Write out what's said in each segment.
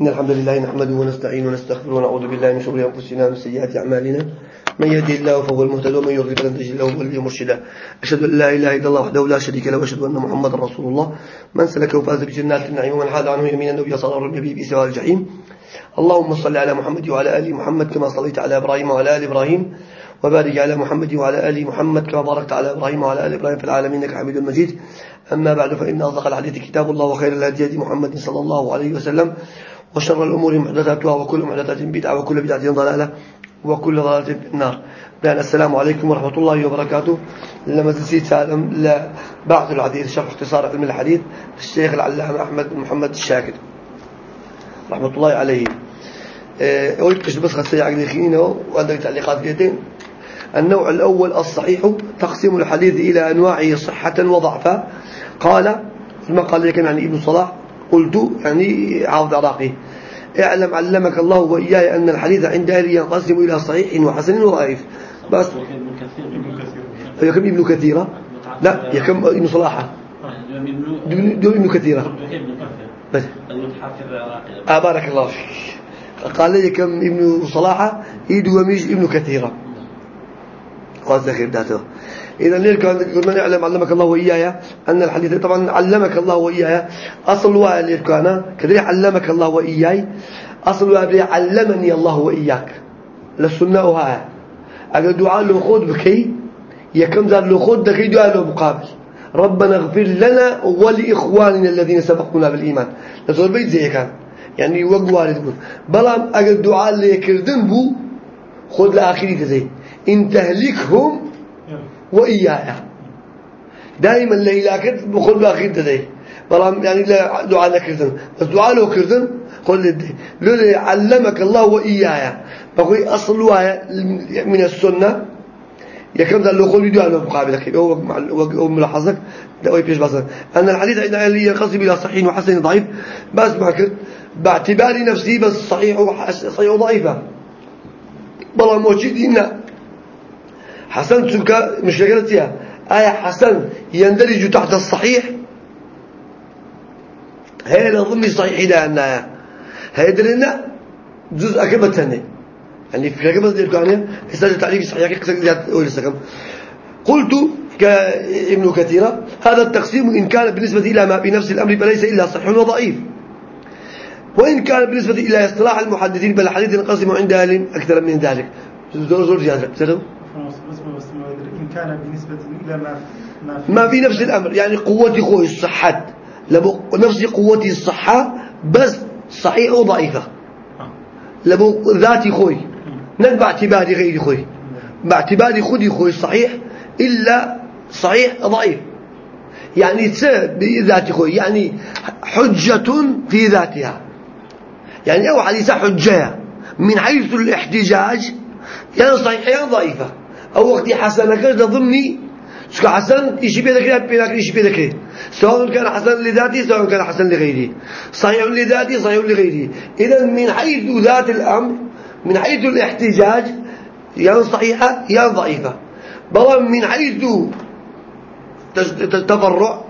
إن الحمد لله نحمده ونستعين ونستغفر ونعوذ بالله من شرور أنفسنا ومن سيئات أعمالنا. من يهدي الله فهو المهتد ومن يضلل فلن تجد له وليا مرشدا. أشهد أن لا إله إلا الله وحده لا شريك له وأشهد أن محمدا رسول الله. من سلك وفاز بجنات النعيم ومن حاد عنه يمين النبي صلى الله عليه وسلم بسوى الجحيم. اللهم صل على محمد وعلى آل محمد كما صليت على إبراهيم وعلى آل إبراهيم. وبارك على محمد وعلى آل محمد كما باركت على إبراهيم وعلى آل إبراهيم في العالمين إنك حميد مجيد. أما بعد فإن أصدق الحديث كتاب الله وخير الهدي هدي محمد صلى الله عليه وسلم. وشر الأمور محدثاتها وكل محدثات بدعة وكل بدعة ضلالة وكل ضلالة النار. بأن السلام عليكم ورحمة الله وبركاته. لما زلت سالم لبعض الحديث شرح اختصار علم الحديث الشيخ العلامة أحمد محمد الشاكر. رحمة الله عليه. أريد بس خسي عقد خينة وعندك تعليقات بيتين النوع الأول الصحيح تقسيم الحديث إلى أنواعه صحة وضعفا. قال ما قال لك يعني ابن صلاح قلت يعني عوض عراقي اعلم علمك الله وإياي أن الحديث عند أهله ينقسم إلى صحيح وحسن وضعيف. بس. يكم ابن كثيرة؟ لا يكم ابن صلاحة؟ دون ابن كثيرة. بس. آه بارك الله فيك. قال لي كم ابن صلاحة؟ يد وميش ابن كثيرة. قال ذكر ذاته إذا ليه قلنا نعلم علمك الله وإياي أن الحديث طبعا علمك الله وإياي أصل اللي كان كذلك علمك الله وإياي. أصل علمني الله وإياك. للسنة وها. أقول دعاء له خود بكي يكم ذا له دكي دعاء له مقابل. ربنا اغفر لنا ولإخواننا الذين سبقونا بالإيمان. لزول بيت زي كان. يعني وقت والد بون بلام أقول دعاء اللي يكردن بو خود لآخري تزي. إن تهلكهم وإياي دائما اللي لاكت بخود لآخري تزي بلام يعني لا دعاء لكردن بس دعاء له كردن قل لدي لولي علمك الله وإياي بقول أصل من السنة. يكمل ذا لو قول يدعو له مقابلك. هو ملاحظك. ده هو يبيش بس. أن الحديث عند أهلي ينقسم إلى صحيح وحسن ضعيف. بس معك باعتبار نفسي بس صحيح وصحيح وضعيفة. والله موجود إن حسن تلك مشكلتها آية حسن يندرج تحت الصحيح. هي لضمن صحيح لأنها هي درنا جزء كبتني يعني في كبت دي الكانية يستاجر تعليق صحيح كسر زيادة أول السكم قلت كابن كثيرة هذا التقسيم إن كان بالنسبة إلى ما بنفس الأمر فليس إلا صحيح وضعيف. وإن كان بالنسبة إلى اصطلاح المحدثين بل الحديث ينقسم عند أهل أكثر من ذلك. زور زور زيادة كان بالنسبة إلى ما في, ما في نفس الأمر. يعني قوتي خوي الصحة نفس قوتي الصحة بس صحيح وضعيفة لبو ذاتي خوي. نك باعتباري غيري خوي. باعتباري خودي خوي صحيح إلا صحيح ضعيف. يعني بذاتي خوي. يعني حجة في ذاتها. يعني أو حديثة حجة. من حيث الاحتجاج يعني صحيح يعني ضعيفة. أو وقت حسنة كذا ضمني شو حسن؟ يشي بيدك لا بينك يشي بيدك سواء كان حسن لذاتي سواء كان حسن لغيري. صحيح لذاتي صحيح لغيري. إذا من حيث ذات الأمر من حيث الاحتجاج يا صحيحة يا ضعيفة. بل من حيث تفرع.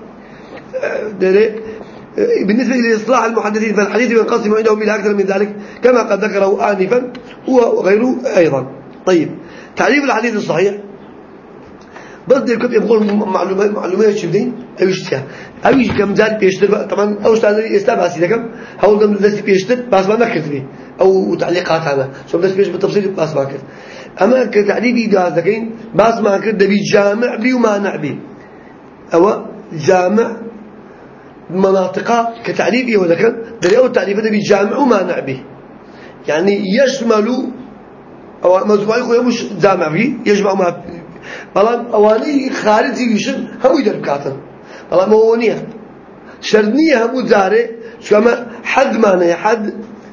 بالنسبة لإصلاح المحدثين فالحديث ينقسم عندهم إلى أكثر من ذلك كما قد ذكره آنفا وغيره أيضا. طيب. تعريف الحديث الصحيح. دي كتب يقول معلومات معلومات شبدين كه أيش كم زاد بيشتر؟ طبعا أوش تعالى يستبع سيدا كم؟ هقول دم دس بيشتر بس ما نكتب فيه. أو تعليقات هذا. شو بس بيش بالتفصيل بس ما كتب أما كتعريف إيده هذا كين بس ما كتب ده بيجامع بي وما نعبي. أو جامع مناطق كتعريف كان ده أول تعريف ده بيجامع وما نعبي. يعني يشمل أو مزبوعي خويا مش جامع فيه يجمع ما بەڵام ئەوانەی خارجی ویشن هەمووی دەربکاتن بەڵام ئەوە نییە شەر نییە هەموو جارێ چکەمە حەدمانەیە حەد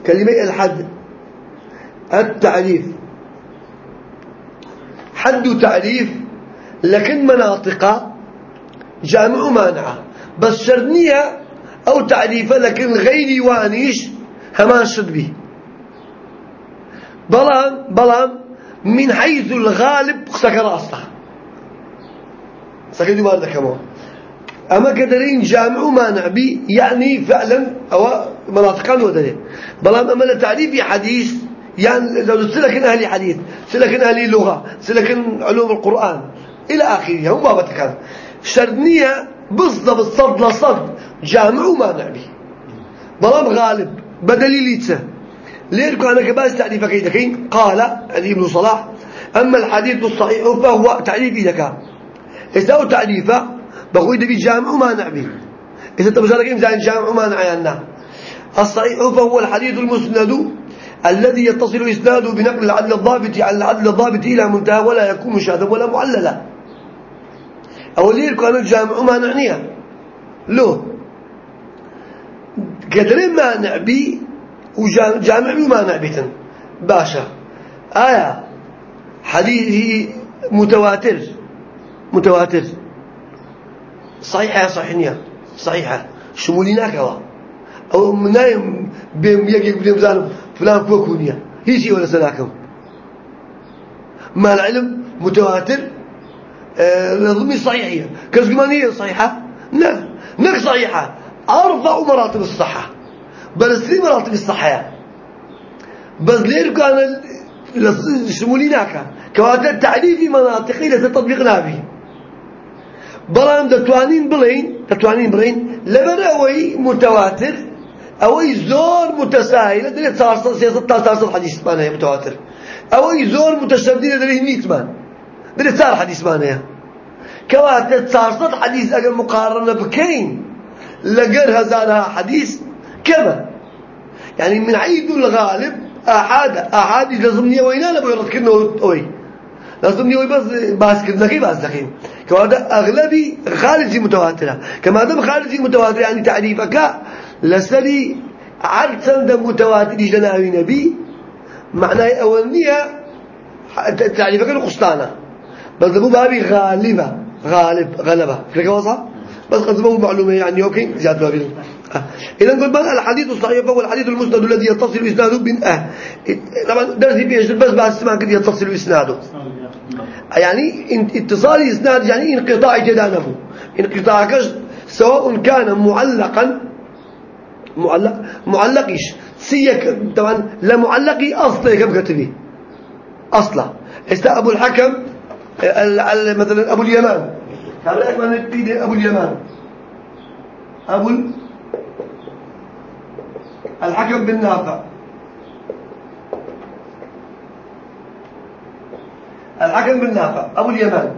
كلمة الحد. التعريف. حد تعريف لكن مناطق جامع مانعة بس شرنية أو تعريفة لكن غير وانيش همان شد به بلان بلان من حيث الغالب سكر أصلا. سكر دوبار دكمه أما كدرين جامع مانع بي يعني فعلا أو مناطقان ودري بلام أما تعريف حديث يعني لو سلك أهل حديث سلك أهل لغة سلك علوم القرآن إلى آخره هم بابتك كان شرنية بالضبط صد لصد جامع وما نعبي بلام غالب بدليل يتسه. ليركو أنا كباس تعريف كيدكين قال علي بن صلاح. أما الحديث الصحيح فهو تعريف إذا إذا تعريفه بقول دبي جامع وما نعبي إذا تبصر زي جامع وما نعينا الصحيح فهو الحديث المسند الذي يتصل إسناده بنقل العدل الضابط عن العدل الضابط إلى منتهى ولا يكون شاذا ولا معللا. أولير كان الجامع ما نعنيها له قدر ما نعبي وجامع ما نعبيتن باشا. آية حديثه متواتر متواتر. صحيحة صحيحة صحيحة شموليناك الله أو منايم بيم يجي بديم زانم. فلان كوكونيا هيجي ولا سلاكم ما العلم متواتر نظمي آه صحيحية كزمانية صحيحة لا نك صحيحة أرفع مراتب الصحة. سري مراتب الصحة بس ليه كان شموليناك كواتر تعريفي مناطقي لتطبيقنا به بلام دتوانين بلين دتوانين بلين. لبر متواتر أوي زور متساهل. دليل صار سياسة صار حديث معناه متواتر. أوي زور متشدد دليل ميت مان دليل صار حديث معناه. كواتر صار حديث أجر مقارنة بكين. لقر هزارها حديث كما؟ يعني من عيد الغالب أحد أحد لازمني لا بيرد كنا أوي. لازمني وي بس باس كنا كي باس دقيم كوادا أغلبي خارجي متواترة. كما دام خارجي متواترة يعني تعريفك لسري عرض متواتر جناوي نبي. معناه أولنية تعريفك القسطانة. بس ابو بابي غالبة غالب غلبة. فلك وصح بس قد معلومة يعني أوكي؟ زيادة بابي. إذا قلت بقى الحديث الصحيح؟ فهو الحديث المسند الذي يتصل إسناده بين أه. طبعا درسي فيه بس بعد السماع كده يتصل إسناده يعني اتصال إسناد يعني انقطاع جدانه. انقطاع كش سواء كان معلقا معلق معلقش. سيك طبعا لا معلقي أصلا كم كتبه؟ أصلا. استا أبو الحكم مثلا أبو اليمان. هذا من أبو اليمان. أبو الحكم بن نافع الحكم بن نافع أبو اليمان.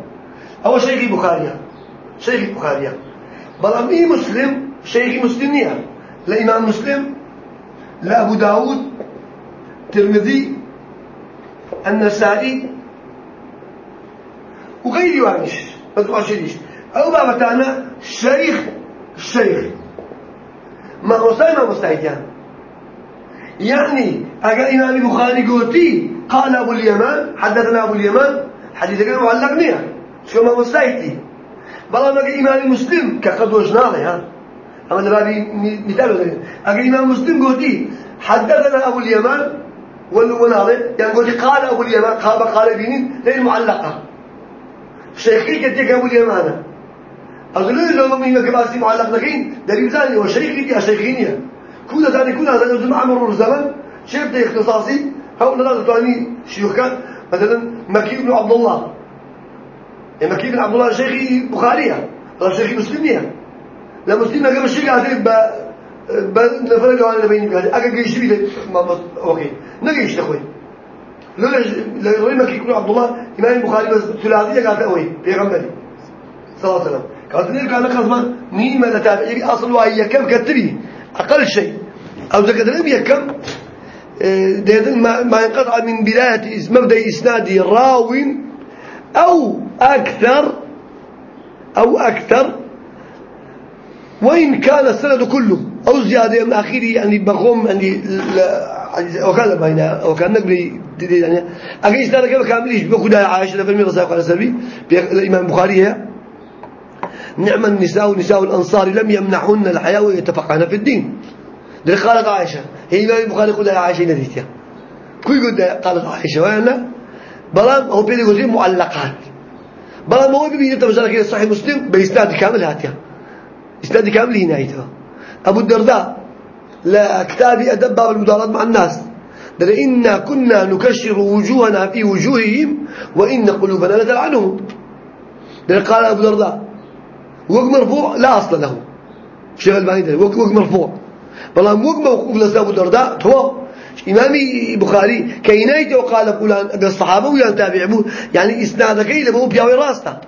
هو شيخ البخاري شيخ البخاري بل إيه مسلم؟ شيخ مسلمية لإمام مسلم. لأبو داود. ترمذي. النسائي. وغيري وانش بس واشريش أو بابتانا شيخ. الشيخ ما وصي ما مستعيدان يعني أجا إمام البخاري قلتي قال أبو اليمان حدثنا أبو اليمان حديث غير معلق نيا شو ما مستعيدي بلا ما إمام مسلم كقد وجناله ها؟ أما لبابي مثال أجا إمام مسلم قلتي حدثنا أبو اليمان والوناظر يعني قلتي قال أبو اليمان قال قال بينين غير معلقة. شيخي كتك أبو اليمان أظن لو ما مين كباسي معلق لكن دليل ثاني وشيخي دي شيخينيا كل ذلك كل هذا يزم عمر الزمن شيخ ده اختصاصي هؤلاء لا تعني شيوخ كان مثلا مكي بن عبد الله. يعني مكي بن عبد الله شيخي بخارية هذا شيخي مسلمية لا مسلم قبل الشيخ هذا ب ب نفرق على بين هذا أجا جيش بيده ما بس أوكي. نجيش تخوي لولا لولا مكي بن عبد الله إمام البخاري بس ثلاثية قالت أوي في غمري صلى الله عليه وسلم. قالت لي قال لك خصما نيمة لتابعي أصل وهي كم كتبي؟ أقل شيء. أو يكم آه، ما ينقطع من بداية مبدأ إسناد راو أو أكثر أو أكثر. وإن كان السند كله أو زيادة من آخره يعني بقوم يعني وكان بين وكان نقبل يعني. أجي إسناد كم كامليش بخدا عائشة في المغزى قال سبي. الإمام البخاري نعم النساء نساء الأنصار لم يمنحن الحياة ويتفقهن في الدين. قالت عائشة. هي ما البخاري يقول عائشة نذيتها كل يقول قالت عائشة؟ وأنا بلام هو بيقول يقول معلقات. بلام هو بيجي تبصر كده صحيح مسلم بإسناد كامل هاتيا إسناد كامل هنا هيتها أبو الدرداء لا كتابي أدب باب المدارات مع الناس. دل إنا كنا نكشر وجوهنا في وجوههم وإن قلوبنا لتلعنهم دل قال أبو درداء وقت مرفوع لا أصل له. شيخ الباني وقت مرفوع. بەڵام وەک موقوف لە أبو دەردا تۆ إمامي بخاري كينايته وقال فلان الصحابة ويان تابع بو يعني إسنادكي لبو بياوي راستا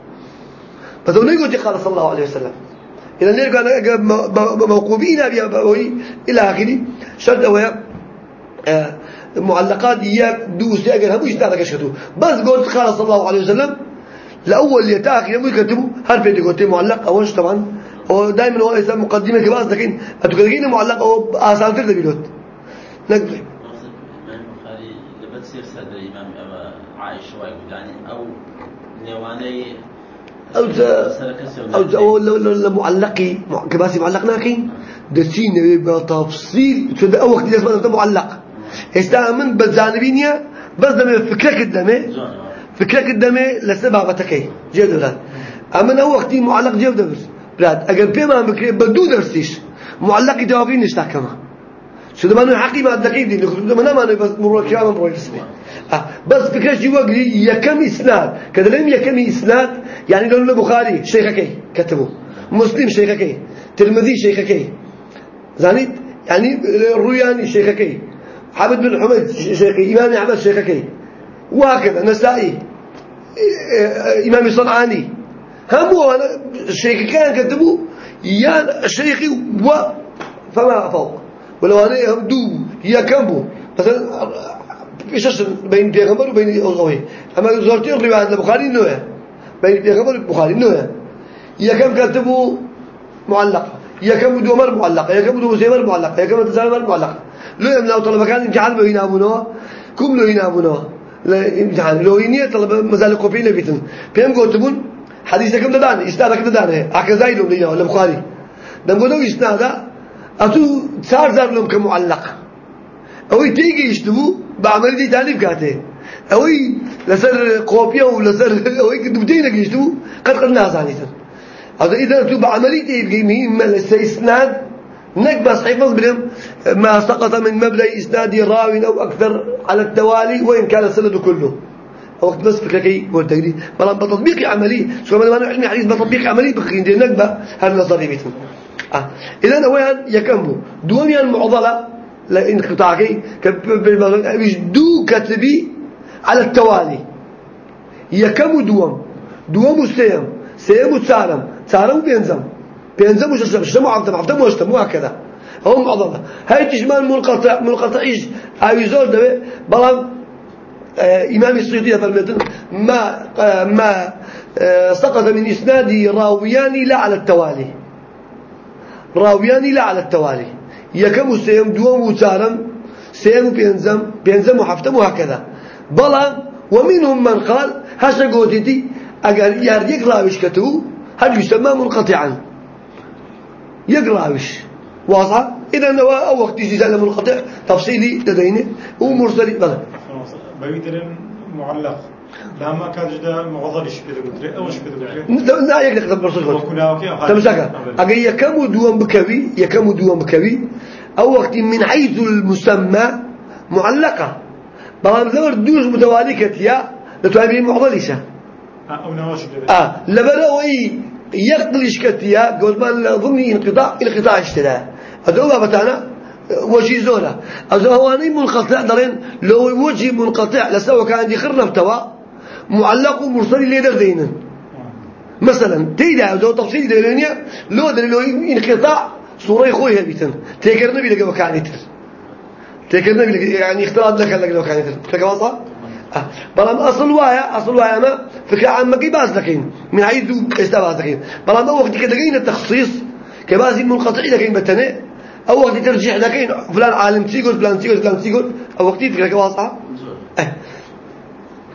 بس هو نيجي قال صلى الله عليه وسلم. إذا نرجع موقوفين أبي إلى آخره شرط هو آه، معلقات إياك دوس أجر هم إسنادك شتو بس قلت قال صلى الله عليه وسلم الأول اللي تأخر يوم يكتبوا هل في قلت معلق أولش طبعا ودائما هو إذا مقدمة كباس لكن أتكلمين معلق أو آسان ترد بيلوت. نقدر أو نواني أو أو أو لو معلقي كباسي معلق ناكين دسين بتفصيل شو ده؟ أول وقت لازم أنت معلق. استعمل بالجانبينيا بس دم فكرك الدمه فكرك الدمه لسبابتك جد أما أول وقت معلق جيب دبر براد اگر پێمان بکرێ بە دوو دەرسیش معلقی جوابی نیشتاکەمە شو دەمانوێ حەقی مادەکەی دین دەمە نامانوێ بەس مڕۆکیانە بڕۆی رسمێ بەس فکرەشی وەگری یەکەم ئیسناد کە دەڵێم یەکەمی ئیسناد یعنی لەو لە بخاری شەیخەکەی کەتبوو مسلم شەیخەکەی ترمذی شەیخەکەی زانیت يعني الروياني شيخكي حمد بن حميد شيخي إمام أحمد شيخكي وهكذا نسائي إمام صنعاني هم أنا الشيخ كان كتبوا يا شيخي و فما فوق. ولو أنا هم دو يا كمبو مثلا إيش بين بيغمبر وبين أوغوي أما زرتي الروايات البخاري نوع. بين بيغمبر البخاري نوع. يا كم كتبوا معلق. يا كم دو مر معلق. يا كم دو زمر معلق. يا كم تزامر معلق. لو يمنعوا طلبة كان امتحان بهنا أبونا. كم لو هنا أبونا. لا امتحان. لو هني طلبة مازال قبيلة بيتن بيم قلتبون حديثكم ددان إسنادك ددان عكزاي لهم ليه ولا بخاري. دم قالوا إسنادا أتو صار زار لهم كمعلق. أوي تيجي يشتبو بعمل دي تاني بكاته. أوي لسر قوبيا ولسر أوي كدبتين يشتبو قد قد ناس عنيتن هذا إذا تو بعملي تيجي مين لسه إسناد. نك بس حفظ بهم ما سقط من مبلغ إسناد راوي أو أكثر على التوالي وإن كان السند كله. وقت بس فكركي والتقرير بلان بتطبيق عملي شو ما أنا علمي حديث بتطبيق عملي بخين دي نقبة هالنظرية بيتم آه. إذا أولا يكمبو دوميا المعضلة لانقطاعي دو كتبي على التوالي. يكمو دوم دوم سيم سيم وتسارم. تسارم بينزم بينزم وش ششم عفتم عفتم وشتم وهكذا. هم معضلة. هاي تجمال منقطع منقطع إيش هاي زور ده بلان إمام السيوطي فرمتن ما آه، ما آه، سقط من إسناده راويان لا على التوالي. راويان لا على التوالي. يكم سيم دوم وتارم سيم بينزم بينزم وحفتم وهكذا. بلا ومنهم من قال هشا قوتيتي أقال يارديك راوش كتو هل يسمى منقطعا. يقراوش. واضح؟ إذا هو وقت يجي منقطع تفصيلي لدينا ومرسلي بلا بيدرن معلق. لما كان جدا مغضرش بده قدري أوش بده قدري لا يقدر تدبر صدق تمسكها أجي يكم دوام بكوي يكم دوام بكوي. أو وقت من حيث المسمى معلقة. زور دوز متوالي كتيا لتوابي معضلشة أو نواش آه لبروي يقلش كتيا قول ما ضمن انقطاع القطاع اشتراه هذا بتاعنا وجه زولا. أزو هواني منقطع دارين لو وجه منقطع لسوا كأن دي خرنا بتوا معلق ومرسل اللي دردين. مثلا تيدا لو تفصيل دلينيا لو دليلو انقطاع صورة خويها بيتن. تيكرنا بيلقى وكانتر تيكرنا بيلقى يعني اختلاط لك لك لو كانتر فكما أه. بلام أصل وايا أصل وايا ما فكرة عامة كي باز لكين من حيث إستباز لكين بلام وقت كده التخصيص كبازي منقطع لكين بتنه. أو وقت ترجع لكين فلان عالم تيقول فلان تيقول فلان تيقول. أو وقت تفكرك واضحة أه.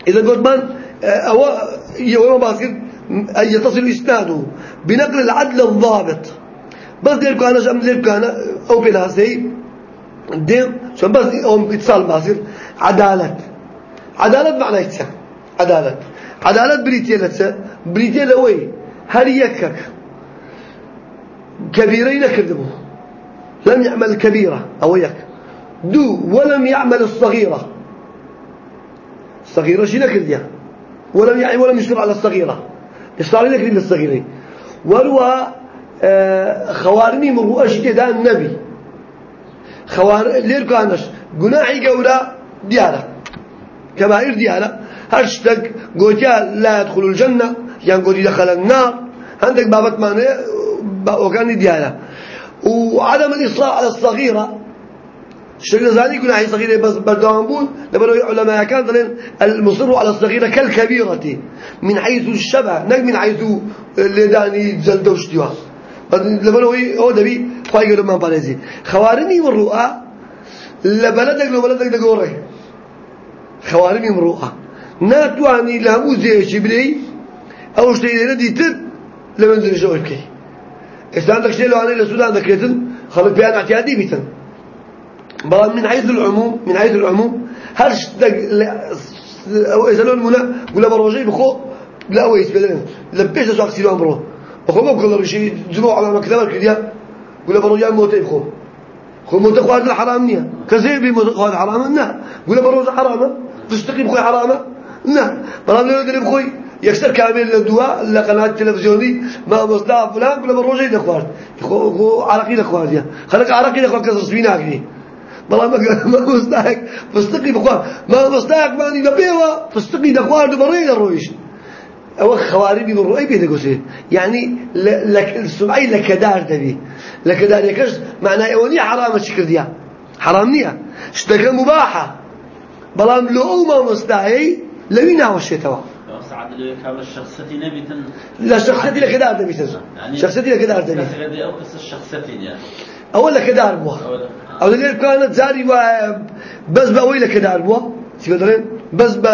إذا قلت من أه، أو يوم باسكت أن يتصل إسناده بنقل العدل الضابط. بس دير كان جم دير كان أو بلا سي دير شو بس أو اتصال باسكت. عدالة عدالة معنى إيش؟ عدالة عدالة بريتيلة بريتيلة وين هل يكك كبيرين كذبوا. لم يعمل الكبيرة أو يك دو ولم يعمل الصغيرة. الصغيرة شي نكرديا ولم يعني ولم يشتر على الصغيرة. يشتر على نكرد الصغيرة آه، خوارمي مروا أشتي النبي خوار لير كانش. جناحي قورا ديالة كبائر ديالة هشتك قوتيا لا يدخل الجنة. يعني قوتي دخل النار. عندك بابت معنى وكان ديالة وعدم الإصلاح على الصغيرة. ذلك يقول هي صغيرة بس بردوان بون لبرو علماء كان ظلين المصر على الصغيرة كالكبيرة من حيث الشبه نك من حيث اللي داني زلدة وشتوها لبرو هو دبي خواهي قالوا ما بارزي خوارمي والرؤى لبلدك لو بلدك دقوري خوارمي والرؤى ناتواني لهمو زي شبلي أو شتي لدي تر لمنزل شوكي استان شيء لو أنا لسودان ذكرتن خلق بيان اعتيادي بيتن. بل من حيث العموم من حيث العموم هل أو إذا لون منا ولا بروجي بخو لا ويس بدل لبيش شخص سيلو امره بخو ما كل شيء جمعوا على مكتبه كذا ولا بروجي موت بخو. خو موت خوارد الحرام نيا كزي بي موت خوارد الحرام نا ولا بروج حرامه تشتكي بخو حرامه نا بلا لو يدري بخوي يكسر كامل الدواء لقناة تلفزيوني ما مصدع فلان كل بروجي دخوارد. خو عرقي دخوارد خلق عرقي دخوارد كسر سبيناك بلا ما مستحق فستقي بخوار ما مستحق ماني لبيوا فستقي دخوار دبرين الرويش. أو خواربي من رؤي بيده قصي. يعني لك السمعي لك دار دبي. لك دار يكش معناه اوني حرام الشكر ديا حرام نية. اشتكى مباحة. بلام لو ما مستحي لوينا وشيتوا سعد الشخصتي نبيتن لا شخصتي لك دار دبي يعني شخصتي لك دار دبي أو قصة الشخصتي يعني. أولا كدار بوا. أو اللي كانت زاري بس بأوي لكدار بوا. تقدرين بس ب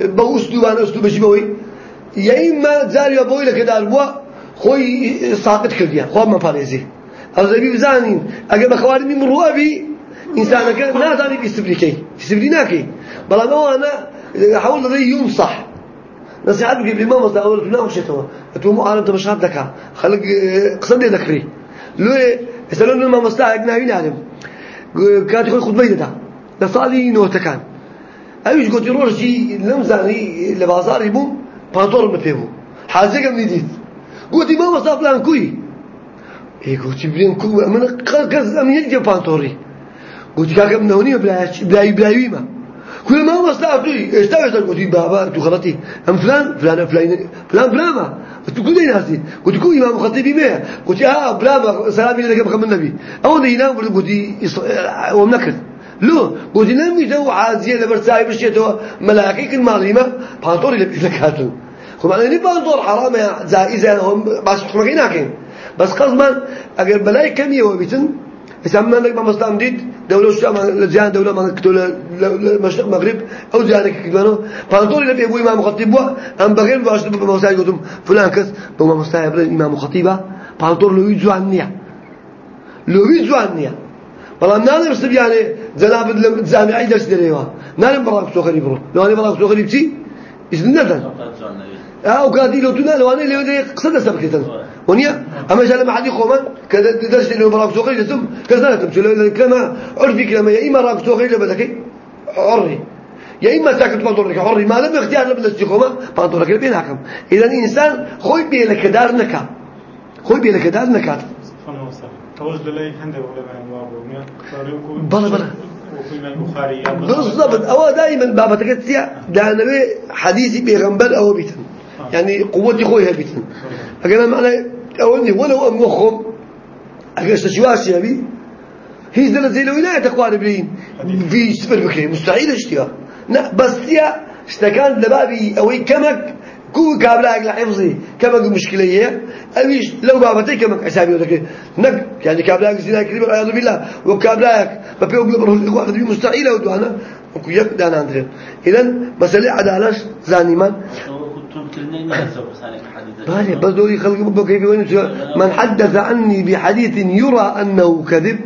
بأسلوب أنا أسلوب بشي بوي يا إما زاري بأوي لكدار بوا خوي ساقط كرديا. خو ما فارزي أو زي بزانين أجا بخواري من رؤبي إنسان كان لا زاني بيستبريكي بيستبريناكي بلا ما أنا حاول ذي ينصح. نصيحة بك بالإمام أصلا أول كنا وشيتوا أتومو عالم تبشر دكا خلق قصدي ذكري لو يسألون ما مستعد ناوي نعلم كانت يقول خطبة ده لصالي نوتا كان. أيش قلت؟ روجي لمزاني لبازار يبون بانطور مفهمو حاجة كم نديت قلت ما مصاف لأن كوي. إيه قلت بلين كو من قز أمين يجي بانطوري قلت كاكم نوني بلاش بلاي بلاي ما كل ما مصلحة تقولي اشتغل قلت بابا تو غلطي أم فلان؟ فلان فلان فلان فلان ما تقول لي ناسي. قلت كو إمام خطيبي ما قلت ها بلا سلامي لك بخم النبي. أو نينا قلت ومنكر لو قلت نمي تو عازية لبرساي ملاكي كل ماليمة بانطوري لبي لكاتو. خو معنى ني بانطور حرام جائزة هم باش حكمك هناك. بس قصما أجر بلاي كم يوبيتن يسمى لك مصدام ديد دولة شو زيان دولة ما كتولة مشرق مغرب أو زيانك كمان فانطوري لبي أبوي إمام خطيب وا أم بغير باش بموسعي قدم فلان كس بما مستعي برين إمام خطيبة فانطور لو يزوان نيا لو يزوان نيا بەڵام نانێ بس يعني جەناب لە جامعی دەرس دەرێەوە نانم بەڵام سۆخەری بڕۆ لەوانێ بەڵام سۆخەری بچی ئیزن نەدەن ئەو کاتی لە دونا لەوانێ لێوێ قسە دەسە بکرێتن ونيا أما جل ما حدي خوما كذا درس اللي براك سوقي لتم كذا تم شو كما عرفي كلام يا إما راك سوقي لبدك عري يا إما ساكت بانطورك عري ما لم اختيار لبلا استقامة بانطورك بين حكم. إذا الإنسان خوي بيه لك دار نكا خوي بيه لك دار نكات. بلا بلا بالضبط. أو دائما بابا تكتيا دعنا حديثي بيغنبر أو بيتن يعني قوتي خويها بيتن أقول معنى أولني ولو وخم أقول شواسي أبي هي زلت زي لو ولاية أقوال برين في سفر بكري مستحيل اشتيا لا بس يا اشتكان لبابي أوي كمك كو كابلاك لحفظي كمك مشكلة هي أبيش لو بابتي كمك حسابي وذاك. نك يعني كابلاك زنا كريم والعياذ بالله. وكابلاك ببيو بيبره الإخوة دي مستحيلة ودوانا وكو يك دانا عندنا إذا مسألة عدالة زاني من بالي بس دوري خلق كيف من حدث عني بحديث يرى أنه كذب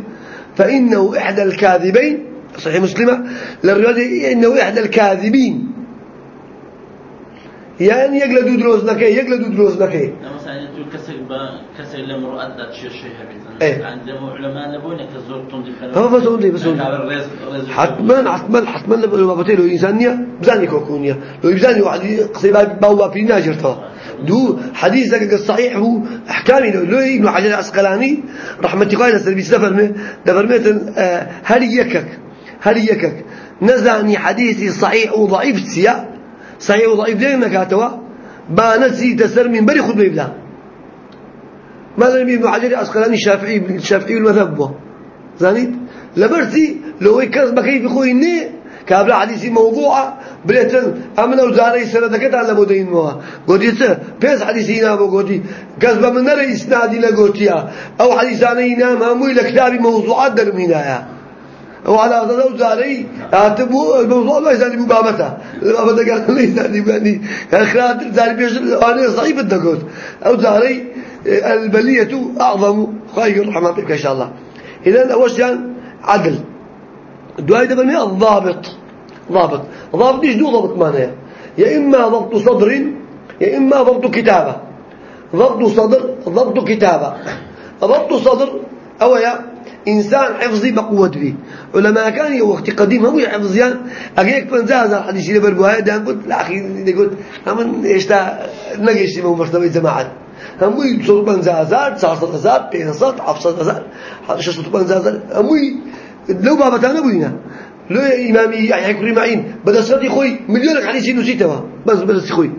فإنه إحدى الكاذبين صحيح مسلمة للرواية إنه إحدى الكاذبين. يعني يقل دو دروز نكي يقل دو دروز نكي لما مثلا انتو كسر كسر لما رؤدت شيء. عندما علماء نبونا كزور أقول لي. حتما حتما حتما لو بابتي لو إنسانية بزاني كوكونية لو يبزاني واحد قصيبا باوا في ناجر توا دو حديثك الصحيح هو أحكامي لو لو ابن حجر العسقلاني رحمة الله عليه سلبي سفر دفرمت آه، هل يكك هل يكك نزعني حديثي صحيح وضعيف السياق صحيح وضعيف ليه نكاتوا با نسي تسر من بري خد بلا ماذا ابن حجر العسقلاني الشافعي الشافعي المذهب زانيت؟ لبرسي لو يكذب كيف يخوي ني كابلا حديثي موضوعة بليتن أمنا وزاري سندكت على مدين موا قلت يسا بيس حديثي نابو قلت كذب من نرى إسنادي لقوتيا أو حديثاني نام هموي لكتابي موضوعات درمينايا. وعلى هذا وزاري هاتمو الموضوع ما يزال مقامته الأبدا قال لي يزال يعني. أخرات زاري بيش أنا صعيب الدقوت أو زاري البلية أعظم خير رحمتك إن شاء الله. إذا أول شيء عدل. ده بني الضابط ضابط. ضابط. إيش دو ضبط معناه؟ يا إما ضبط صدر يا إما ضبط كتابة. ضبط صدر ضبط كتابة. ضبط صدر أو يا إنسان حفظي بقوة به علماء كان وقت قديم هم حفظيان أجيك فنزاز الحديث اللي بربوها ده قلت لا أخي قلت هم إيش تا نجيش ما مرتبة جماعات هم يصير بنزازات صار زار بينصات عفصة زار شو بنزازات؟ هم لو ما بتانا بينا. لو إمامي يعني كريم معين بدأ صدي خوي مليون حديث نسيته بس بس خوي.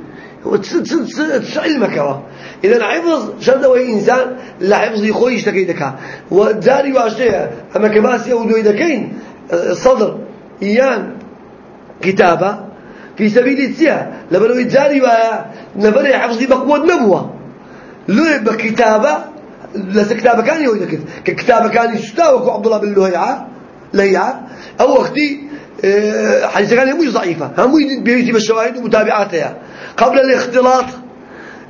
علمك هو إذا حفظ شرط هو إنسان لا حفظ يخوي يشتكي دكا وزاري واشتيا أما كباسي أو دوي دكين صدر إيان كتابة في سبيل السيا لبلو يتزاري نفر حفظي بقوة نبوة. لو بكتابة لس كتابة كان يوي دكت. ككتابة كان يستاوك عبد الله بن لهيعة لهيعة. أو آه، حديث كان مش ضعيفة. هم بيجي بالشواهد ومتابعاتها. قبل الاختلاط.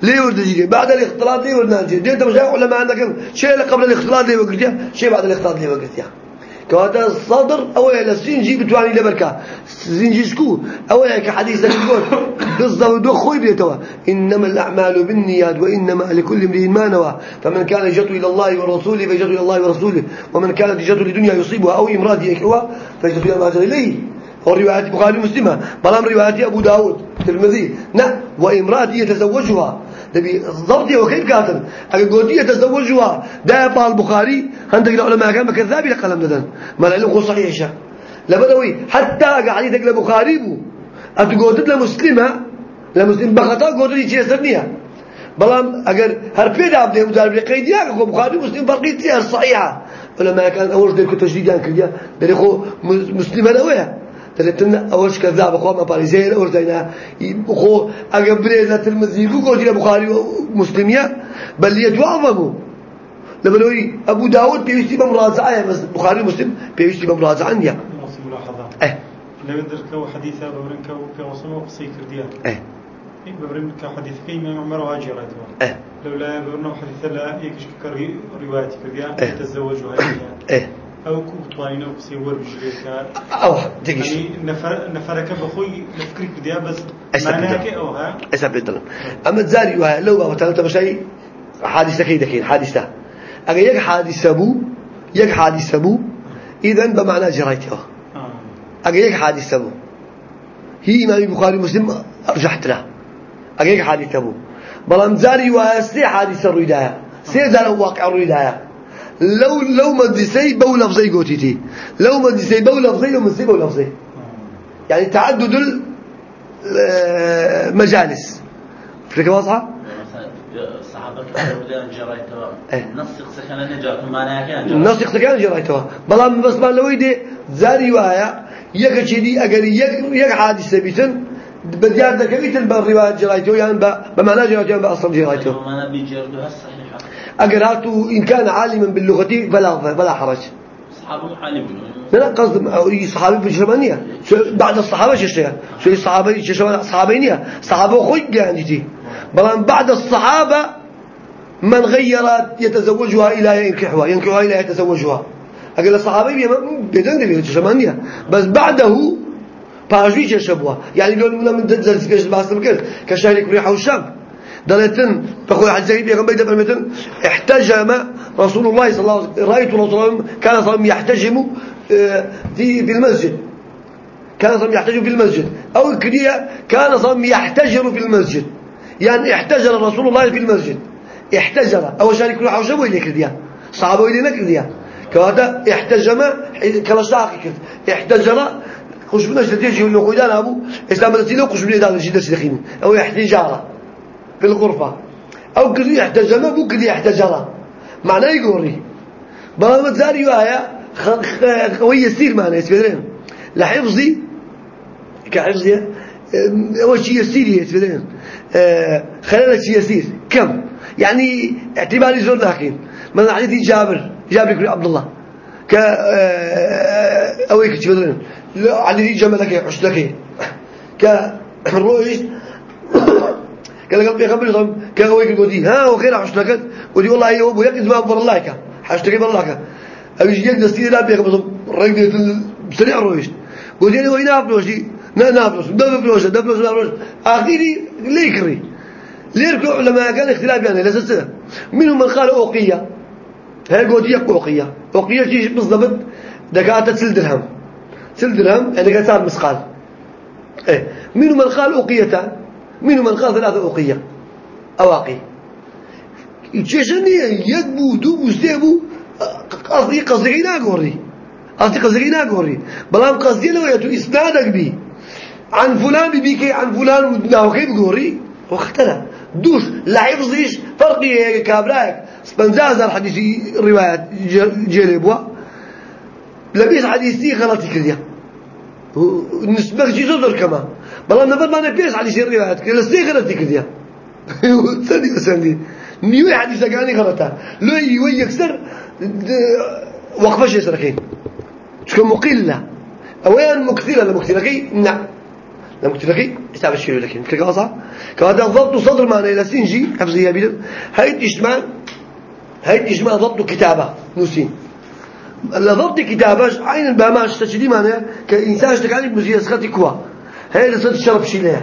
ليه ورد بعد الاختلاط ليه ورد نانجي دي انت مش علماء عندك؟ شيء قبل الاختلاط ليه وقتها شيء بعد الاختلاط ليه وقتها كهذا الصدر أول السنجي بتواني لبركة سنجي شكو؟ أول كحديث يقول بالضبط دو خوي بيتوا إنما الأعمال بالنيات وإنما لكل امرئ ما نوى. فمن كان هجرته إلى الله ورسوله فهجرته إلى الله ورسوله. ومن كانت هجرته لدنيا يصيبها أو امرأة يكرهها فهجرته إلى ما هاجر إليه. هو رواية البخاري مسلمة بلام رواية أبو داود الترمذي نعم وامرأة يتزوجها. تبي ضبطي وكيف كاتب أقول قلت يتزوجها. ده يبقى البخاري عندك العلماء كان كذابي لقلم ددن ما العلم صحيح شا لبدوي حتى قاعد يدق البخاري بو. أتقولت لمسلمة لمسلم بخطأ لي شيء سرنيها بلام أجر هربيد عبد الله مدار قيد يا أخو بخاري مسلم فرقيتها الصحيحة. ولا كان أول ذلك تجديد يعني كذا مسلمة نوية تلتنا أولش كذاب أخوة ما باريزين أول زينا أخو أقبل ترمذي بقول جل بخاري مسلمية بل يتوعظموا لما لوي أبو داود بيوستي بمراجعة بس بخاري مسلم بيوستي بمراجعة عندي ملاحظة. إيه. لو حديثة قصي كرديان. إيه. ببرنكو حديث كيما عمر واجي إيه. لولا حديث لا يكش رواية كرديان. تزوجوا إيه. أو كوب طوانينا وقصي ور بجريكا أو دقيش يعني نفر نفرك بخوي نفكرك كرديان بس. كي أو ها؟ إسا بدل أما تزاري وها لو بابا تلاتة بشي حادثة كيدا كين حادثة. أجا يك حادثة بو يك حادثة بو إذن بمعنى جريته آه. أجا يك حادثة بو. هي إمام البخاري مسلم أرجحت له أجا يك حادثة بو. بلام زاري وها سي حادثة الرداية سي زار واقع الرداية لو لو ما دسي بو لفظي قوتيتي لو ما دسي بو لفظي لو ما دسي بو لفظي. يعني تعدد المجالس فكرة واضحة؟ نص يختكان جرايتها بلام بس ما لو يدي زاري وايا يك شدي اگر يك يك حادثة بيتن بديار بيتن بالرواية جرايته يعني بمعنى جرايته يعني بأصل جرايته هاتو إن كان عالما باللغة فلا فلا حرج. أصحاب محالب لا قصد صحابي بجرمانية شو بعد الصحابة شو شيء؟ شو الصحابة شو صحابينية. صحابة خوي يعني بلان بعد الصحابة من غيرت يتزوجها إلى ينكحها ينكحها إلى يتزوجها. أقول الصحابي بدون دليل جرمانية. بس بعده باجوي جشبوا يعني لو من من درس فيش باسم كل كشهر كوري حوشام دلتن بخوي حجري بيغمبر دبرمتن احتجم رسول الله صلى الله عليه وسلم رأيت رسول الله كان صلى الله عليه وسلم يحتجم آه، في في المسجد كان صلى الله عليه وسلم يحتجم في المسجد أو كريه كان صلى الله عليه وسلم يحتجر في المسجد يعني احتجر رسول الله في المسجد احتجر أول شيء يكون حوشام وين كرديا صعب وين نكرديا كهذا احتجم كلا شاقي كرد احتجر خوش بنا جدتي يجي لو قيدان أبو إسلام بدتي لو خوش بنا دار جدة سدخين أو احتجارة في الغرفة. أو كذي احتجم أبو كذي احتجرة معناه يقولي بابا متزاري وهايا خوي يسير معنا يسفرين لحفظي كحفظي أول شيء يسير يسفرين خلالك شيء يسير. كم؟ يعني اعتباري زور لكن. مثلا حديث جابر جابر بن عبد الله. ك أويك تفضلين علي جملك عشلك ك رويش. قال قال بيخبر صم كأويك قدي ها وخير عشلك ودي والله هي أبو يكذب أبر الله ك حشتك بر الله ك أبيش يك دستي لا بيخبر صم رجل بسريع رويش. قدي أنا وين أبلوشي نا نابلوش دبل بلوش دبل بلوش آخري ليكري. ليركو علماء كان اختلاف يعني لسه منهم من قال أوقية. هاي قودية أوقية. أوقية شيء بالضبط؟ دكاتة سل درهم. سل درهم يعني قتال مسقال. إيه. منهم من قال أوقيتان منهم من قال ثلاثة أوقية؟ أواقي. تشيشني يدبو دوبو سيبو. قصدي قصدي ناقوري قصدي قصدي ناقوري بلام قصدي لو يتو إسنادك بي. عن فلان ببيكي عن فلان ودناه كيف قوري. واختلف دوش لا حفظيش فرقي كابراك. سبنزازر حديثي روايات جيريبوا لبيس حديثي غلطي كذا شيء صدر كمان بلا نبر ما نبيس حديثي الروايات كذا لسي غلطي كذا سندي سندي نيوي حديثة كاني غلطة لو يوي يكسر وقفش يسركين تكون مقلة أوين مكثرة لمكثرة كي نعم لمكتلقي حساب الشيء لكن كذا صح؟ كهذا ضبط صدر معنا إلى سنجي حفظيها بيد هاي إجماع هاي إجماع ضبط كتابة. نسين ضبط كتابة عين الباماش تشدي معنا كإنسان اشتكاني بمزية سخطي كوا. هاي لصد الشرب شيلها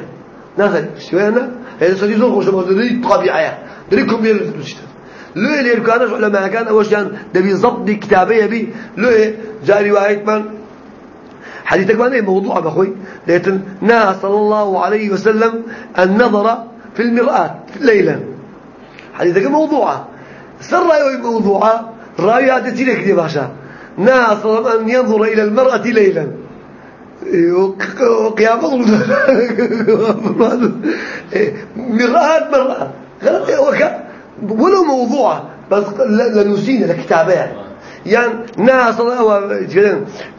نازل شوينا هاي لصد يزور خوش ما دري طبيعية دري كمبير المشتى لو اللي كانش علماء كان أول شيء دبي ضبط كتابة يبي لو جاري واحد من حديثك ما موضوع بخوي لكن نهى صلى الله عليه وسلم النظر في المرآة ليلا حديثك موضوعة سر رأيه موضوعة رأيه تتلك دي باشا. نهى صلى الله عليه وسلم أن ينظر إلى المرأة ليلا. وقيام مرآة مرأة ولو موضوعة بس لنسينا لكتابات يعني ناس أو,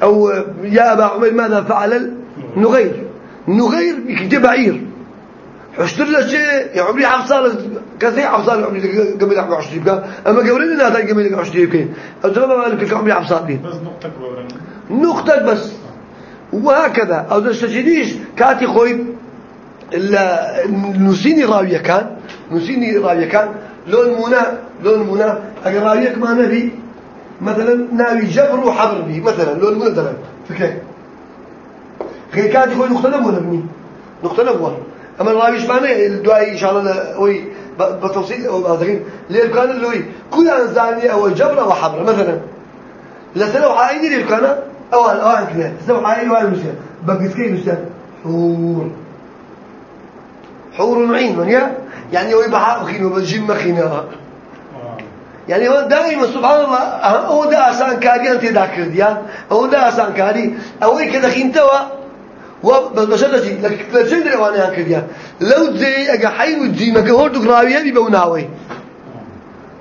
أو يا أبا عمر ماذا فعل؟ نغير. نغير بكتب عير حشتر له شيء. يا عمري حفصال كثير. حفصال عمري قبل 20 بقى أما قبل لنا هذا قبل 20 بكين أجرب ما لك عمري حفصال بس نقطة نقطة بس. وهكذا. أو تشتجديش كاتي خوي نسيني راوية كان نسيني راوية كان. لون منا لون منا أجر راويك ما نبي. مثلا ناوي جبر وحبر به مثلا لو نقول مثلا. فكرة. غير كانت يقول نقطة نبوة نبني. نقطة نبوة أما الراويش معنى؟ الدعاء إن شاء الله هو بتوصيل أو بعدين ليه كان اللي كل أنزاني أو جبر أو حبر مثلا. لسنا وحايدي ليه كان. أو أو كذا لسنا وحايدي وين مش بقيت كيف مش حور. حور العين من يا يعني هو يبحر خينه بجيم مخينه يعني هو دائما سبحان الله هو ده آسان كاري أنت ذاكر كرديان هو ده آسان كاري أو إيه كده خينتوا وبشرتي لك لجند رواني عن كرديان لو زي أجا حين وزي ما كهوردك راوية بيبوناوي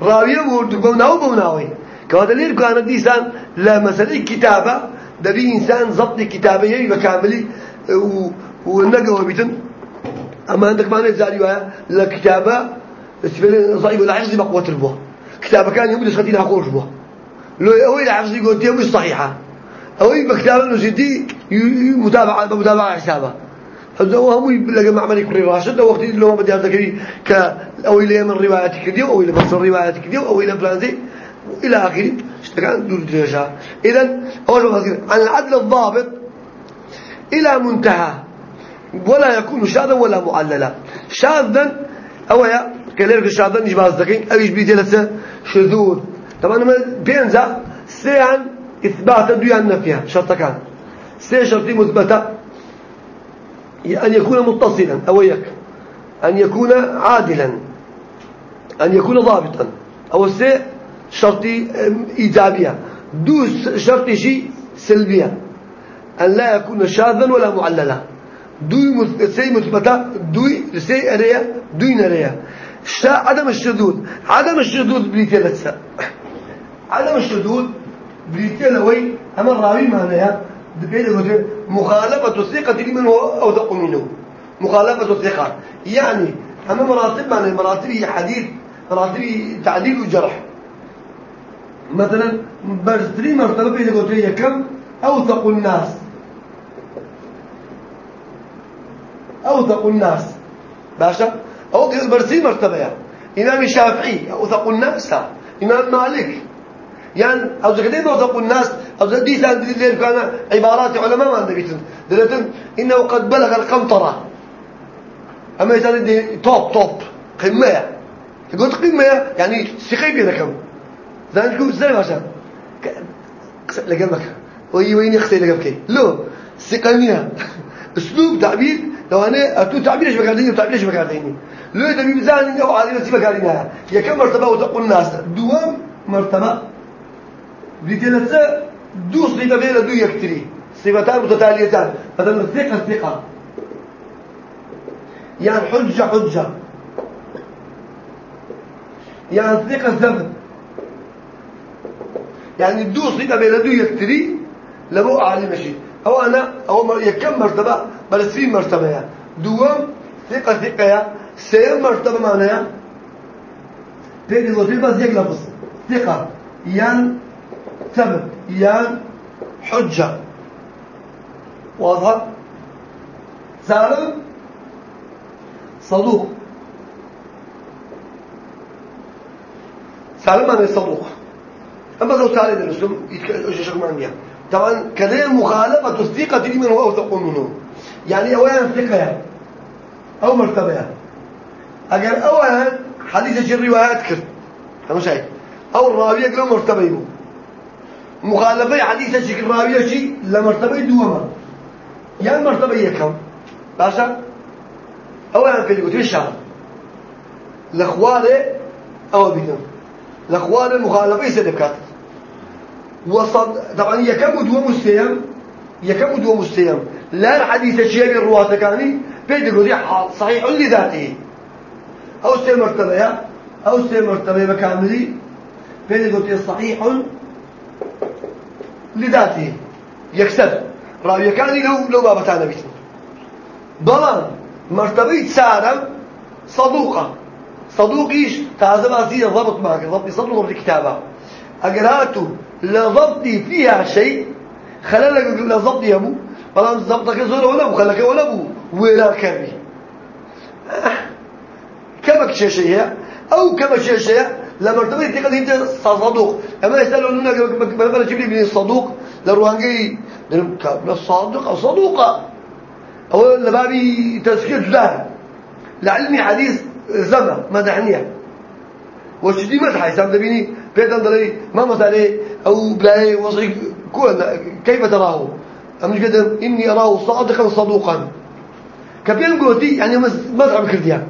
راوية بوردك بوناوي. بوناوي كهذا ليه كان ديسان لا مسألة كتابة دبي إنسان ضبط كتابة يبقى كاملي والنجوى بيتن. أما عندك معنى زاري ويا لكتابة ولا حفظي بقوة البوه كتاب كان يوم يسختين حقوش به لو أوي يقول تيم مش صحيحة. أوي بكتاب إنه سيدي متابعة بمتابعة حسابه. هذا هو هم يبلغ مع ملك بن راشد وقت اللي ما بدي أذكر ك أو إلى من رواياتك ديو أو إلى بس رواياتك ديو أو إلى فلان إلى آخره. اشتكى دور درجة. إذا أول ما عن العدل الضابط إلى منتهى. ولا يكون شاذا ولا معللا. شاذا أو يا كلامك شاذا نجي بازدكين أو يجبي جلسة شذوذ. طبعا ما بينزع سيعا إثبات دويا نفيها شرط كان سي شرطي مثبتة. أن يكون متصلا أو يك. أن يكون عادلا. أن يكون ضابطا. أو سي شرطي إيجابية. دو شرطي شيء سلبية. أن لا يكون شاذا ولا معللا. دوي سي مثبتة دوي سي أريا دوي نريا شا عدم الشذوذ. عدم الشذوذ بريتي لسا عدم الشذوذ بريتي لوي أما الراوي معناها. بين مخالفة الثقة لمن هو أوثق منه. مخالفة الثقة. يعني أما مراتب معنى مراتب حديث مراتب تعديل وجرح. مثلا برزتري مرتبة بين كم؟ أوثق الناس. أوثق الناس. باشا؟ أو برسي مرتبة يعني. إمام الشافعي أوثق الناس. إمام مالك. يعني أو زكدين أوثق الناس. أو دي سان كان عبارات علماء ما عندك دلتن إنه قد بلغ القنطرة أما دي توب توب قمة قلت قمة يعني سقي بينا كم زين تقول زين باشا لقلبك وي وين يخسي لقلبك لو سقمية اسلوب تعبير لو أنا اتو تعبير إيش بقاعدين وتعبير إيش بقاعدين لو تبي بزان أو عادي بس بقاعدين يا كم مرتبه وتقول الناس دوام مرتبه. بدلته دو صفه بين دو يكتري صفتان متتاليتان مثلا الثقه الثقه يعني حجة حجة. يعني الثقه ثبت يعني دو صفه بين دو يكتري لبو عالي مشي. أو أنا أو يكم مرتبة؟ بل سي مرتبة يا. دوام ثقة ثقة يا. سير مرتبة معناها تيجي وتي بس يك لفظ. ثقة. يان ثبت يان حجة. واضحة؟ سالم صدوق. سالم معناه صدوق. أما لو سالم المسلم يتكلم معنا طبعا كلام مخالفة الثقة لمن هو أوثق منه. يعني أولا ثقة يعني. أو مرتبة يعني. أجل أولا حديث الروايات كر. أنا شايف أو الراوية كلهم مرتبة يبو. مخالفة حديث الراوية شيء لمرتبة دوما. يعني مرتبة يكم باشا؟ أولا اللي قلت الشعر الأخوال أو بيتم الأخوال مخالفة سلبكات وصد طبعا يكم دو مستيم يكم دو مستيم لا الحديث الشيء الرواة كاني بيد قضي صحيح لذاته. أو سي مرتبة أو سي مرتبة بكاملي. بيد قضي صحيح لذاته. يكسر راوي كاني لو لو بابتانا بيتنا بلان مرتبة سارة صدوقة. صدوقيش تازه باسي ضبط معك. ضبط صدوق ضبط كتابه أقرأته. لضبطي فيها شيء. خلالك لضبطي أبو. بلان ضبطك زور ولا أبو خلك ولا أبو. ولا كامي. كما شيء. أو كما شيء. لما ارتبط تقدر أنت صدوق. أما يسألون لنا بلا جيب لي من الصدوق لروانجي لا صادق أو صدوقة أو لبابي تزكية ذهب لعلمي حديث زمن مدحنيه وشدي مدح يسام دبيني. بيتان دلي ما مسألة. أو بلاي وصي كيف تراه؟ أمش قدم إني أراه صادقا صدوقا. كبيان قوتي يعني مدح بكرديا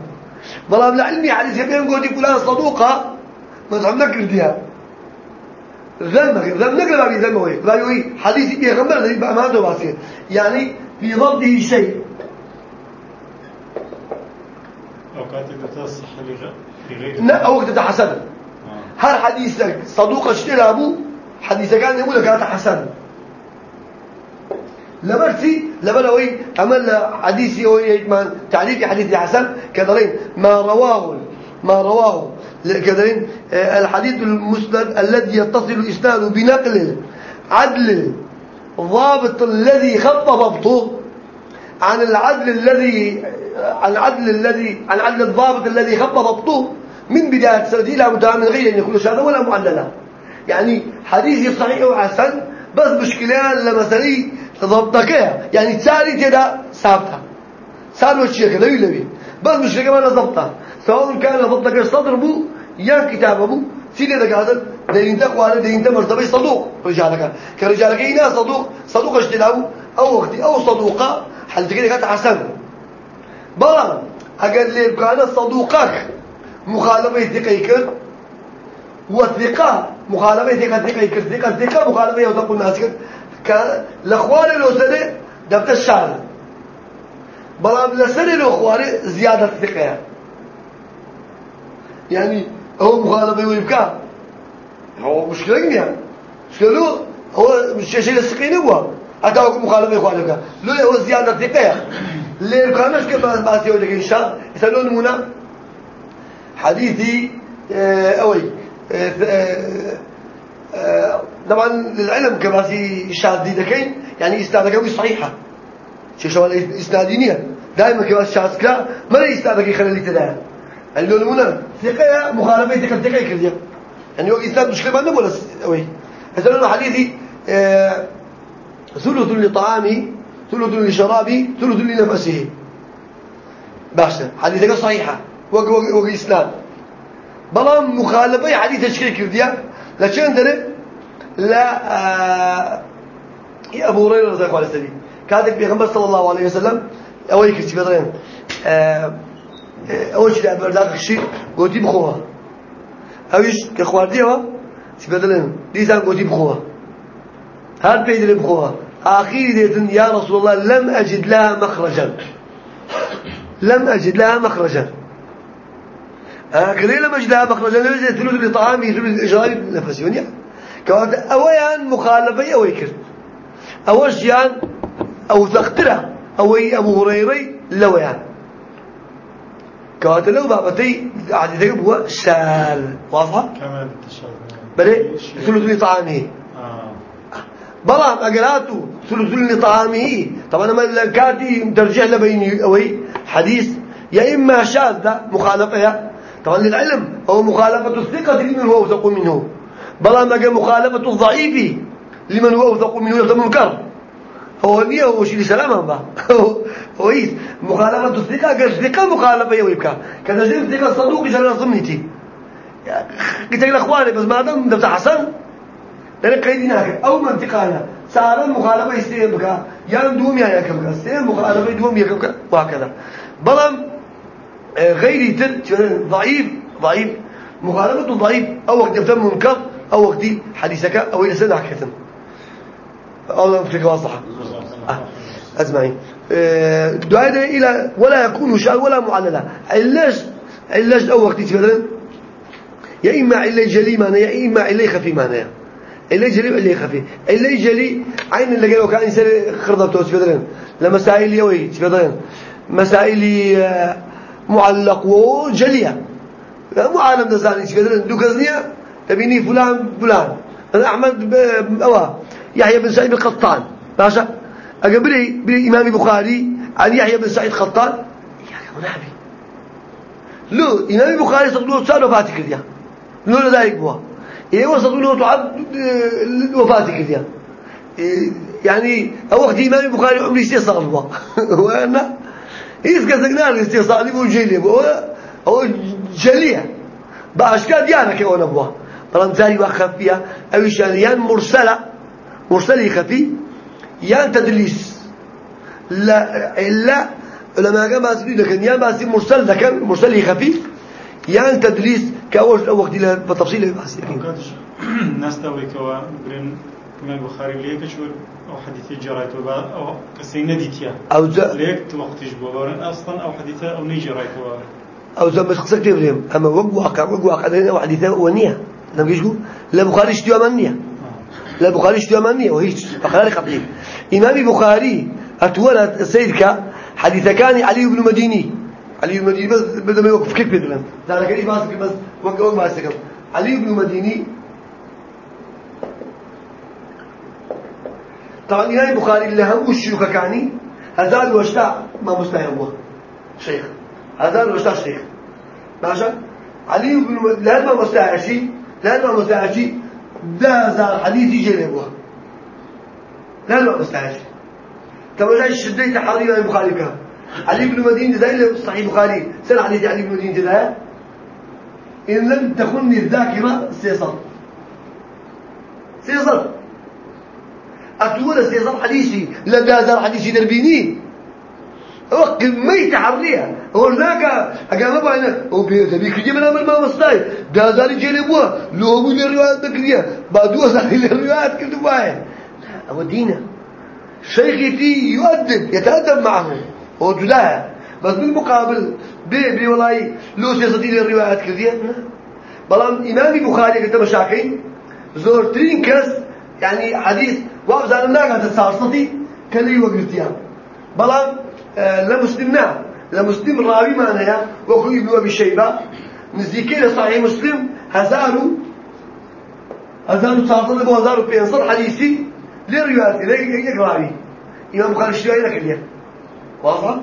بلا لعلمي حديث كبيان قوتي فلان صدوقة مدح بكرديا ذمك ذمك لا بي ذمه لا يوي حديث بيغمبر ذي بأمانته باسيه يعني في ضبطه شيء. أوقات تصح لغير لا أو وقت حسن هر حديثك صدوق اشترى أبو حديثك كان يقول لك هذا حسن. لمرتي لبلوي عمل حديثي هو يجمان تعليق حديث حسن. كذلين ما رواه ما رواه. كذلين الحديث المسند الذي يتصل إسناده بنقل عدل ضابط الذي خط ضبطه عن العدل الذي عن العدل الذي عن عدل الضابط الذي خط ضبطه من بداية سنته إلى منتهى من غير أن يكون شاذا ولا معللا. يعني حديثي صحيح وحسن بس مشكلة لمسألة ضبطك يعني تساري تدا سابتا. سار وشيك لوي لوي بس مش كمان ضبطه سواء كان ضبطك الصدر بو يا كتابه بو سيدي ذاك هذا. دين تقوى دين مرتبة صدوق. رجالك. كرجالك هنا صدوق؟ صدوق اشتلاو أو وقتي أو صدوقة. حل تقول كانت حسن. بلان أقل لي كان صدوقك. مخالفة ثقه يكر وثقه مخالفة ثقة ثقة يكر ثقة ثقة مخالفة وتقول الناس. كان الاخوان لو سنه دبت الشعر. بلان لسنه الأخوان زيادة ثقه يعني هو مخالفة ويبكى. هو مشكلة يعني مشكلة هو مش شيء السقين هو حتى هو مخالفة يخالفك لو هو زيادة ثقة ليه كانش كما ما سيقول لك إن شاء يسألون نمونا. حديثي آه، أوي. طبعا للعلم كما في شاذ دكين يعني إسنادك صحيحة. شيء شو إسنادينية دائما كما الشاذ كلا ما إسنادك يخلي تداعي. يعني لو نمونا ثقة مخالفة ثقة ثقة كرديا يعني هو إسلام مشكلة ما نقول مثلا له حديثي آه، ثلث لطعامه ثلث لشرابه ثلث لنفسه. باشا حديثك صحيحة. وقو وقو إسلام بلام مخالفة حديث تشكيل كرديا لكن دره لا آه يا أبو هريرة رضي الله عنه. كاتب بيغمبر صلى الله عليه وسلم أولي كرتي بدرين آه بەرداغ خشی گۆتی بخۆوە ئەویش کە خواردیەوە چی بەدڵێن دیسان گۆتی بخۆوە هەر پێی دڵێ بخۆوە آخری دێتن یا رسول الله لم أجد لها مخرجا. لم أجد لها مخرجا. أكري لم أجد لها مخرجا لم أجد ثلث لطعامي ثلث لإجرائي نفسي. ونيا كوات أويان مخالفة أوي كرت. أوش يان أو ثقترة أوي أبو هريري لويان. كواتە لەو بابەتەی عادەتەکە بووە شال. واضحة؟ كمان بلي ثلث لطعامه آه. بلام أقراتو ثلث لطعامه طبعا ما كاتي ترجع لبيني أوي. حديث يا إما شاذة مخالفة طبعا للعلم هو مخالفة الثقة لمن هو أوثق منه. بلام أقل مخالفة الضعيف لمن هو أوثق منه يخدم منكر هو نية هو شيء سلامة با هو إيش مخالفة الثقة قال ثقة مخالفة يويبك كذا زين ثقة صدوق جل ضمنتي قلت لك أخواني بس ما دام دفع حسن لأن قيدنا أو منطقة صار مخالفة يستيم بك. يا دوم يا يكبك. استيم مخالفة دوم يكبك. وهكذا. بلام غيري تر ضعيف ضعيف. مخالفة ضعيف. أو وقت يفتم منكر أو وقت حديثك أو إلى سنة حكتم الله يفتك واضحة. أسمعي. دعاء إلى ولا يكون شاذ ولا معللة علاش؟ علاش أو وقت مثلا يا إما علي جلي معناه يا إما علي خفي معناه. علي جلي علي خفي. علي جلي عين اللي قالوا كان إنسان خرضة توس مثلا لمسائل يوي مثلا مسائل معلق وجلية مو عالم دزاني مثلا دوكزنيا تبيني فلان فلان. أنا أحمد أوا يحيى بن سعيد القطان. باشا. أقبلي بالإمام البخاري عن يحيى بن سعيد قطان يا لو إمام البخاري صدقوا سال وفاتك ذي لو ذلك بوا. إيه وصدقوا تعب وفاتك ذي يعني هو وقت إمام البخاري عمري استيصال بوا. وأنا إيش كذا الاستيصال بوا جيلي بوا هو جلية. بأشكال ديانك وأنا بوا. بلان زاري وخفية أو شانيان مرسلة. مرسلي خفي يان تدليس. لا إلا لما قام باسبي لكن يان باسي مرسل لكن مرسل خفي يان تدليس كأول وقت له بتفصيل باسي ناس توي كوا برين. من البخاري ليك شو أو حديث وبا أو كسي نديتيا أو ز ليك توقت جبوا أصلا أو حديث أو نيجريت أو ز مش قصك تفهم أما وق واقع وق واقع هنا وحديثة ونية لما يجوا لا بخاري اشتيا منية لا بخاري اشتيا منية وهيش بخاري قبلي إمام بخاري أتولى سيدك حديث كان علي بن مديني علي بن مديني بس بدل ما يوقف كيف بدل ذلك إيه ماسك بس وقف وقف علي بن مديني طبعا إمام بخاري هم الشيوخ كاني هذا وشتاع ما مستهم هو. شيخ. هذا وشتاع شيخ. ماشي؟ علي بن لا ما مستعشي شيء لا ما مستعشي شيء. ده زار حديث يجي له لا لا مستعجل تمام الشدة تحري الإمام البخاري كه علي بن مدين جزاء له صحيح البخاري سنة حديث علي بن مدين جزاء إن لم تخني الذاكرة سيصل. سيصل. أتقول سيصل حديثي لا دازر حديثي دربيني. وقت ميت حرية هو لاقى أقام بعنا هو بيت بيك جمنا من ما مستاي دازاري جلبوا لو هو الروايات بكرية. بعدوا زاري الروايات كل دواء هو دينه شيخي يؤدب يتأدب معه. هو جداه. بس بالمقابل بي بي والله لو سيستي الروايات كذية بلام إمامي بخاري كتب مشاكل زورتين كس يعني حديث وابزان الناقة تتصارصتي كلي وقرتيان بلام آه لمسلم نعم لمسلم راوي معناها وأخو ابن أبي شيبة نزيكي لصحيح مسلم هزارو هزارو تصارصتي وهزارو بينصر حديثي للروايات ليك راوي إمام بخاري الشيوعي لك اليوم واضح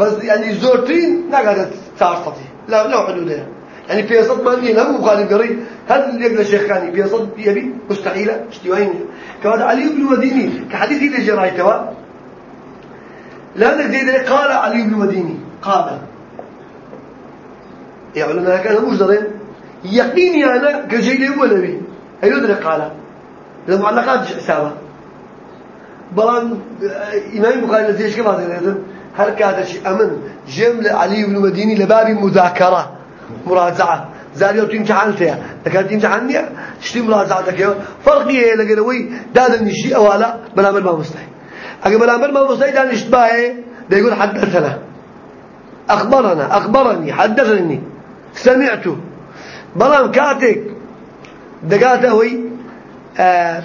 بس يعني زورتين نقدر تعرفتي لا لا حدودها يعني في صد ما ني لا بخاري قري يقول الشيخ كان في صد يبي مستحيلة اشتوين كما علي بن مديني كحديث اللي جرايته لا زيد قال علي بن مديني قال يا علماء كان مجدرين يقيني أنا كجيل ولا بي أيوه قال. المعلقات حسابه بلان إمام بخاري لزيش كيف هذا؟ هل كانت أمن؟ جملة علي بن مديني لباب مذاكرة. مراجعة. زاري وتيم امتحان لكن امتحانني شتي مراجعتك يا فرقي هي لقلوي داد النشي أولا بلامر ما مستحي. أجي بلامر ما مستحي دان إشتباهه ده يقول حدثنا. أخبرنا أخبرني حدثني. سمعت بلام كاتك. دقاته هوي آه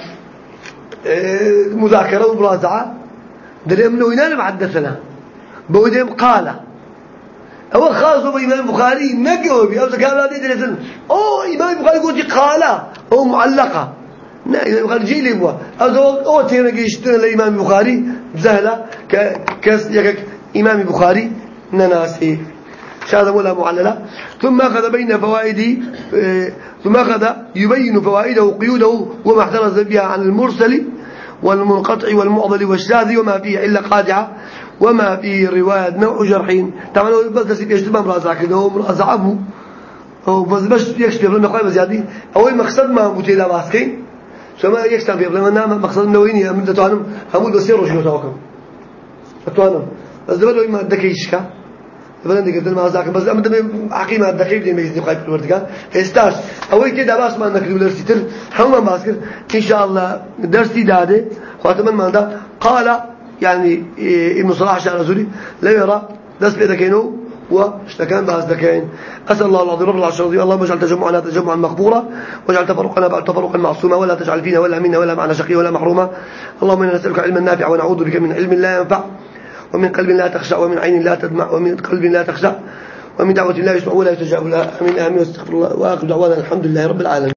مذاكرة ومراجعة. دريم منه ينام حدثنا. بوديم قال. أول خاص هو إمام البخاري نقوا بي أو زكاة لا تدرسن أو إمام البخاري يقول قال أو معلقة. لا إمام البخاري جيل يبوا أو أو تينا جيشتنا لإمام البخاري زهلة. ك كس يك إمام البخاري نناسي. شهادة ولا معللة. ثم أخذ بين فوائده ثم أخذ يبين فوائده وقيوده وما احترز بها عن المرسل والمنقطع والمعضل والشاذ وما فيه إلا قادعة. وما فيه رواية نوع جرحين. طبعا بس بس يشتبه مرازع كده هو مرازع أبو هو بس بس يكشف لما قال بزيادة أول مقصد ما بوتيلا باسكين. شو ما في لما نام مقصد نويني من تتوانم. همود بس يروح شو تواكم. تتوانم. بس دبلو ما دكيشكا بلند قدر ما زاك بس أمد حقيمة الدقيق دي ميزني قايد الوردقان هستاش أول كده باس ما نكتب درسيتر هم ما باسكر. إن شاء الله درسي دادة. خاتم ما ده قال يعني ابن صلاح الشعر الرسولي لا يرى درس بيدكينو واشتكان بعض ذكين أسأل الله العظيم رب العرش العظيم اللهم اجعل تجمعنا تجمعا مقبورا واجعل تفرقنا بعد تفرقا معصوما ولا تجعل فينا ولا منا ولا معنا شقي ولا محروما. اللهم إنا نسألك علما نافعا ونعوذ بك من علم لا ينفع ومن قلب لا تخشع ومن عين لا تدمع ومن قلب لا تخشع ومن دعوة لا يسمع ولا يستجاب لها آمين آمين واستغفر الله وآخر دعوانا الحمد لله رب العالمين.